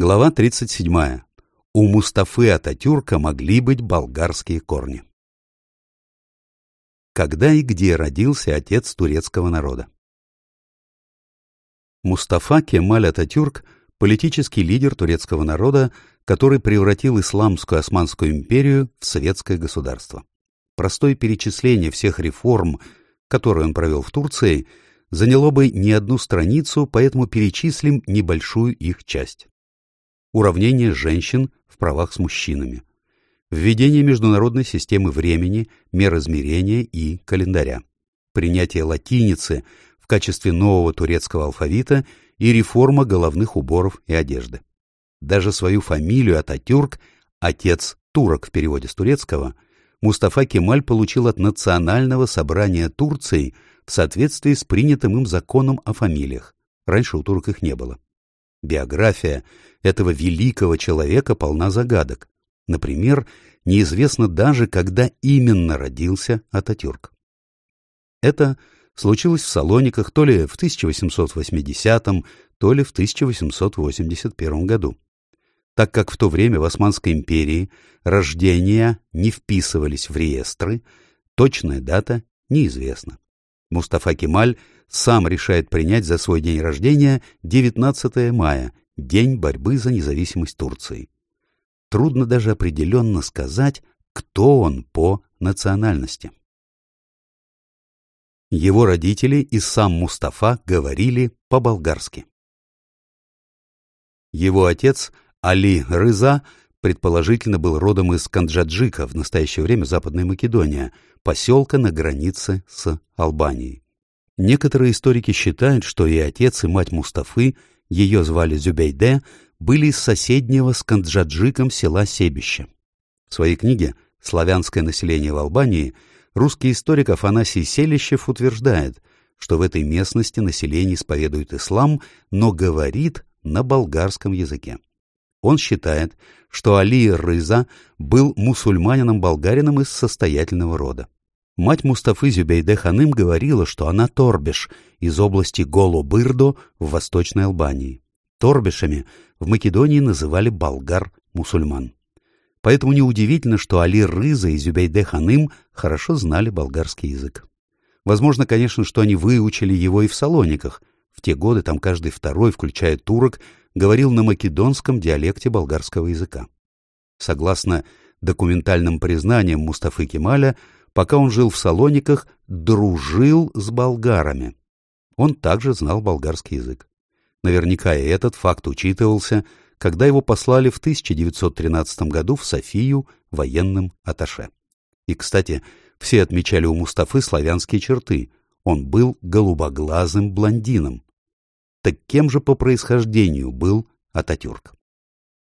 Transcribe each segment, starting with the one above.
Глава 37. У Мустафы Ататюрка могли быть болгарские корни. Когда и где родился отец турецкого народа? Мустафа Кемаль Ататюрк – политический лидер турецкого народа, который превратил исламскую Османскую империю в советское государство. Простое перечисление всех реформ, которые он провел в Турции, заняло бы не одну страницу, поэтому перечислим небольшую их часть уравнение женщин в правах с мужчинами, введение международной системы времени, мер измерения и календаря, принятие латиницы в качестве нового турецкого алфавита и реформа головных уборов и одежды. Даже свою фамилию Ататюрк, отец турок в переводе с турецкого, Мустафа Кемаль получил от Национального собрания Турции в соответствии с принятым им законом о фамилиях. Раньше у турок их не было. Биография этого великого человека полна загадок. Например, неизвестно даже, когда именно родился Ататюрк. Это случилось в Салониках то ли в 1880, то ли в 1881 году. Так как в то время в Османской империи рождения не вписывались в реестры, точная дата неизвестна. Мустафа Кемаль сам решает принять за свой день рождения 19 мая, день борьбы за независимость Турции. Трудно даже определенно сказать, кто он по национальности. Его родители и сам Мустафа говорили по-болгарски. Его отец Али Рыза предположительно был родом из Канджаджика, в настоящее время Западная Македония, поселка на границе с Албанией. Некоторые историки считают, что и отец, и мать Мустафы, ее звали Зюбейде, были из соседнего с Канджаджиком села Себище. В своей книге «Славянское население в Албании» русский историк Афанасий Селищев утверждает, что в этой местности население исповедует ислам, но говорит на болгарском языке. Он считает, что Али Рыза был мусульманином-болгарином из состоятельного рода. Мать Мустафы Зюбейде Ханым говорила, что она торбиш из области Голо-Бырдо в Восточной Албании. Торбишами в Македонии называли болгар-мусульман. Поэтому неудивительно, что Али Рыза и Зюбейде Ханым хорошо знали болгарский язык. Возможно, конечно, что они выучили его и в Салониках. В те годы там каждый второй, включая турок, говорил на македонском диалекте болгарского языка. Согласно документальным признаниям Мустафы Кемаля, пока он жил в Салониках, дружил с болгарами. Он также знал болгарский язык. Наверняка и этот факт учитывался, когда его послали в 1913 году в Софию военным аташе. И, кстати, все отмечали у Мустафы славянские черты. Он был голубоглазым блондином. Так кем же по происхождению был Ататюрк?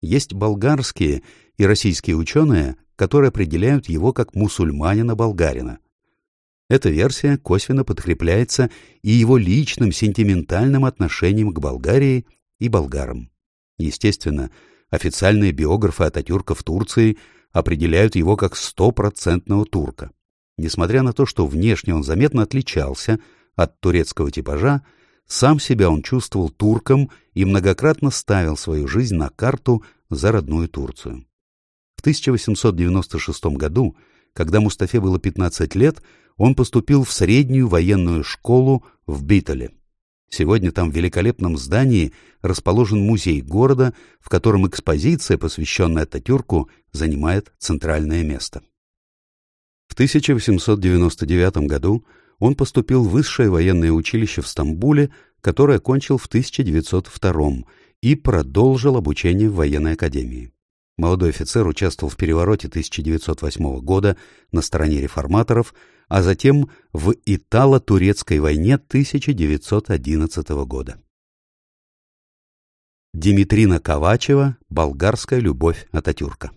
Есть болгарские и российские ученые, которые определяют его как мусульманина-болгарина. Эта версия косвенно подкрепляется и его личным сентиментальным отношением к Болгарии и болгарам. Естественно, официальные биографы Ататюрка в Турции определяют его как стопроцентного турка. Несмотря на то, что внешне он заметно отличался от турецкого типажа, сам себя он чувствовал турком и многократно ставил свою жизнь на карту за родную Турцию. 1896 году, когда Мустафе было 15 лет, он поступил в среднюю военную школу в Битоле. Сегодня там в великолепном здании расположен музей города, в котором экспозиция, посвященная Ататюрку, занимает центральное место. В 1899 году он поступил в высшее военное училище в Стамбуле, которое окончил в 1902 и продолжил обучение в военной академии. Молодой офицер участвовал в перевороте 1908 года на стороне реформаторов, а затем в Итало-Турецкой войне 1911 года. Димитрина Ковачева «Болгарская любовь Ататюрка».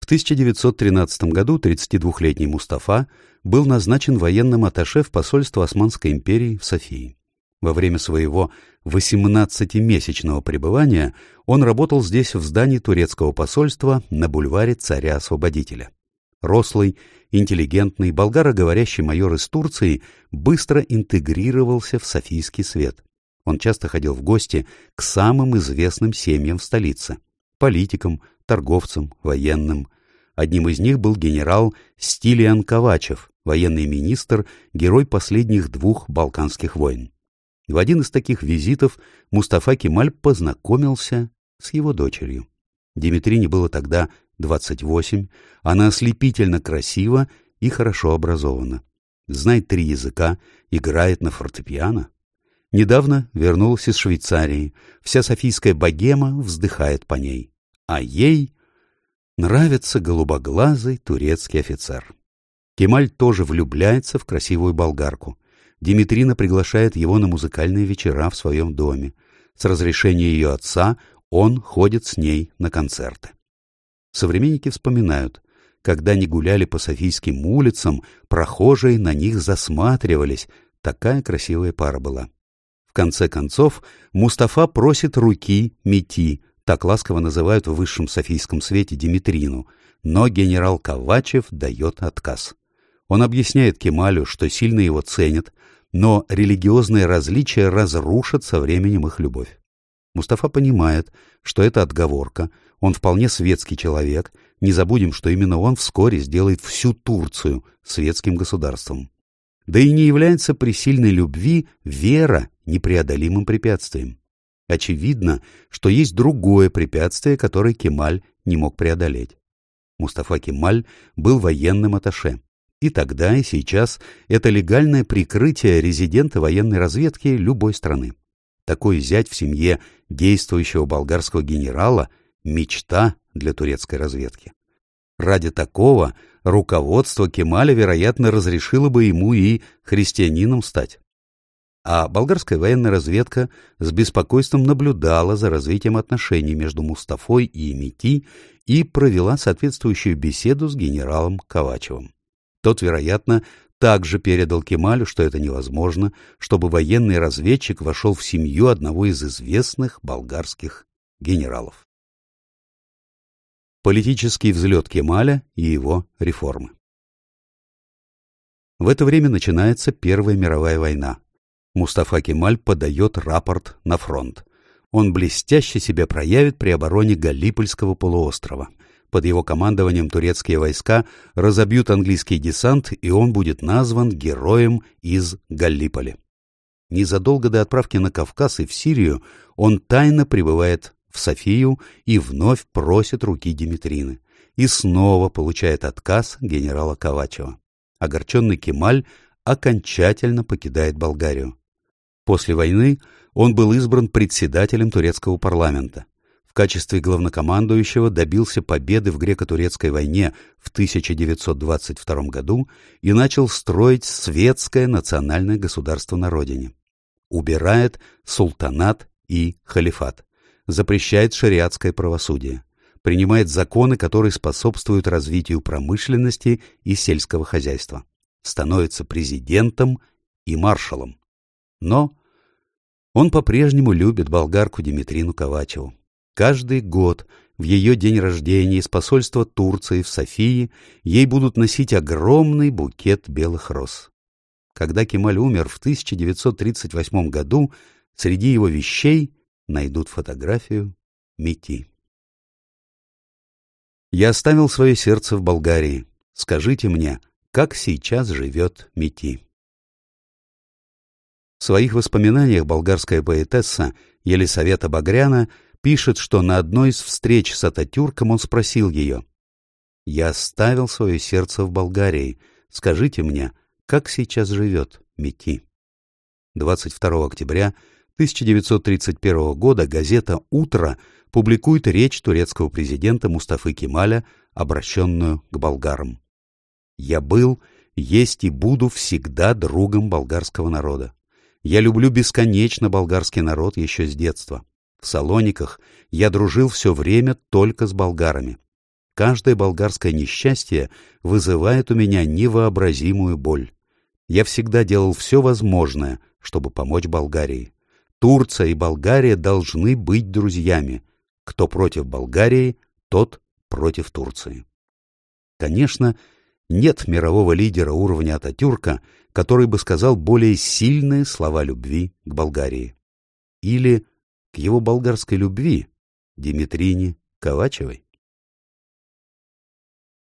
В 1913 году 32-летний Мустафа был назначен военным атташе в посольство Османской империи в Софии. Во время своего 18-месячного пребывания он работал здесь в здании турецкого посольства на бульваре царя-освободителя. Рослый, интеллигентный, болгароговорящий майор из Турции быстро интегрировался в софийский свет. Он часто ходил в гости к самым известным семьям в столице – политикам, торговцам, военным. Одним из них был генерал Стилиан Ковачев, военный министр, герой последних двух Балканских войн. В один из таких визитов Мустафа Кемаль познакомился с его дочерью. Димитрине было тогда 28, она ослепительно красива и хорошо образована. Знает три языка, играет на фортепиано. Недавно вернулась из Швейцарии. Вся софийская богема вздыхает по ней. А ей нравится голубоглазый турецкий офицер. Кемаль тоже влюбляется в красивую болгарку. Димитрина приглашает его на музыкальные вечера в своем доме. С разрешения ее отца он ходит с ней на концерты. Современники вспоминают, когда они гуляли по Софийским улицам, прохожие на них засматривались, такая красивая пара была конце концов, Мустафа просит руки Мети, так ласково называют в высшем софийском свете Димитрину, но генерал Ковачев дает отказ. Он объясняет Кемалю, что сильно его ценят, но религиозные различия разрушат со временем их любовь. Мустафа понимает, что это отговорка, он вполне светский человек, не забудем, что именно он вскоре сделает всю Турцию светским государством. Да и не является при сильной любви вера непреодолимым препятствием. Очевидно, что есть другое препятствие, которое Кемаль не мог преодолеть. Мустафа Кемаль был военным аташе. И тогда, и сейчас это легальное прикрытие резидента военной разведки любой страны. Такой зять в семье действующего болгарского генерала – мечта для турецкой разведки. Ради такого руководство Кемаля, вероятно, разрешило бы ему и христианином стать. А болгарская военная разведка с беспокойством наблюдала за развитием отношений между Мустафой и Мити и провела соответствующую беседу с генералом Ковачевым. Тот, вероятно, также передал Кемалю, что это невозможно, чтобы военный разведчик вошел в семью одного из известных болгарских генералов. Политический взлет Кемаля и его реформы. В это время начинается Первая мировая война. Мустафа Кемаль подает рапорт на фронт. Он блестяще себя проявит при обороне Галипольского полуострова. Под его командованием турецкие войска разобьют английский десант, и он будет назван героем из Галлиполи. Незадолго до отправки на Кавказ и в Сирию он тайно прибывает в Софию и вновь просит руки Димитрины. И снова получает отказ генерала Ковачева. Огорченный Кемаль окончательно покидает Болгарию. После войны он был избран председателем турецкого парламента. Качестве главнокомандующего добился победы в греко-турецкой войне в 1922 году и начал строить светское национальное государство на родине. Убирает султанат и халифат запрещает шариатское правосудие, принимает законы, которые способствуют развитию промышленности и сельского хозяйства, становится президентом и маршалом. Но он по-прежнему любит болгарку Димитрину Ковачеву. Каждый год в ее день рождения из посольства Турции в Софии ей будут носить огромный букет белых роз. Когда Кемаль умер в 1938 году, среди его вещей найдут фотографию Мити. Я оставил свое сердце в Болгарии. Скажите мне, как сейчас живет Мити? В своих воспоминаниях болгарская поэтесса Елисавета Багряна пишет, что на одной из встреч с Ататюрком он спросил ее, «Я оставил свое сердце в Болгарии. Скажите мне, как сейчас живет Мити?» 22 октября 1931 года газета «Утро» публикует речь турецкого президента Мустафы Кемаля, обращенную к болгарам. «Я был, есть и буду всегда другом болгарского народа. Я люблю бесконечно болгарский народ еще с детства. Салониках я дружил все время только с болгарами. Каждое болгарское несчастье вызывает у меня невообразимую боль. Я всегда делал все возможное, чтобы помочь Болгарии. Турция и Болгария должны быть друзьями. Кто против Болгарии, тот против Турции. Конечно, нет мирового лидера уровня Ататюрка, который бы сказал более сильные слова любви к Болгарии. или к его болгарской любви Димитрине Ковачевой?